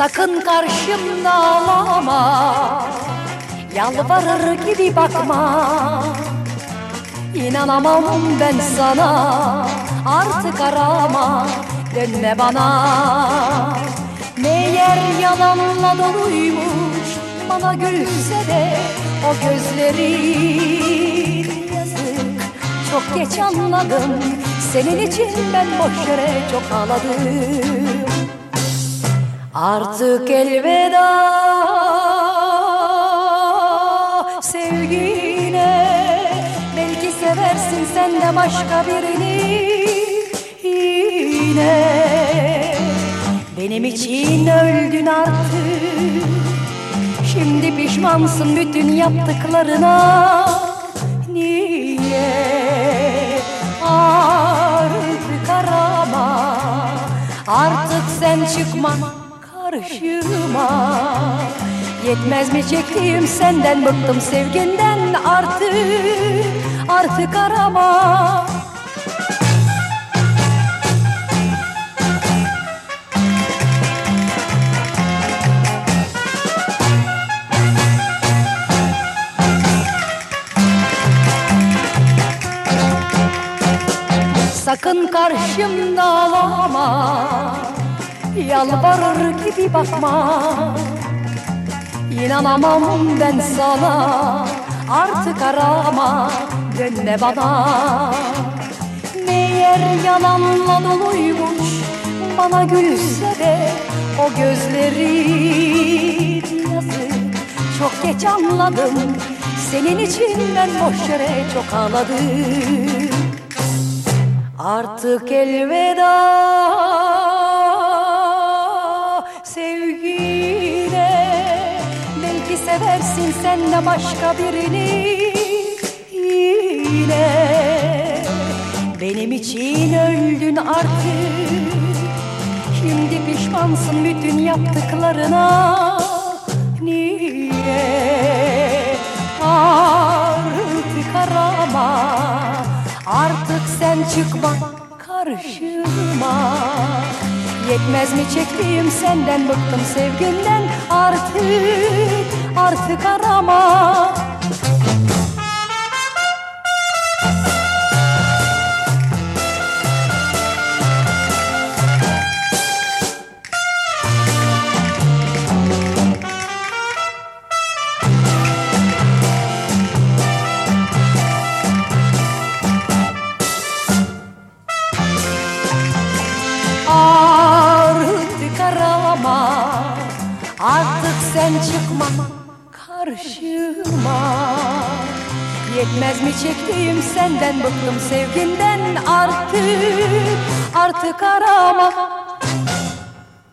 Sakın karşımda ağlama. Yalvarır gibi bakma. İnanamam ben sana. Artık arama. Dönme bana Meğer yalanla doluymuş Bana gülse de o gözlerin Yazık çok geç anladım Senin için ben boş yere çok ağladım. Artık elveda sevgine Belki seversin sen de başka birini. Yine Benim için öldün artık. Şimdi pişmansın bütün yaptıklarına. Niye artık arama? Artık sen çıkma karşıma. Yetmez mi çektiğim senden bıktım sevginden artık. Artık arama Sakın karşımda ağlama. Yalvarır gibi bakma. İnanamam ben sana. Artık arama. Dönme bana. Meğer yalanla doluymuş Bana gülse de O gözlerin yazık. Çok geç anladım. Senin için ben boş yere çok ağladım Artık elveda sevgine Belki seversin sen de başka birini yine. Benim için öldün artık. Şimdi pişmansın bütün yaptıklarına. Niye? Artık arama Artık sen çıkma. Karşıma Yetmez mi çektiğim senden bıktım sevginden? Artık artık arama Artık sen çıkma karşıma. Yetmez mi çektiğim senden bıktım sevginden artık? Artık arama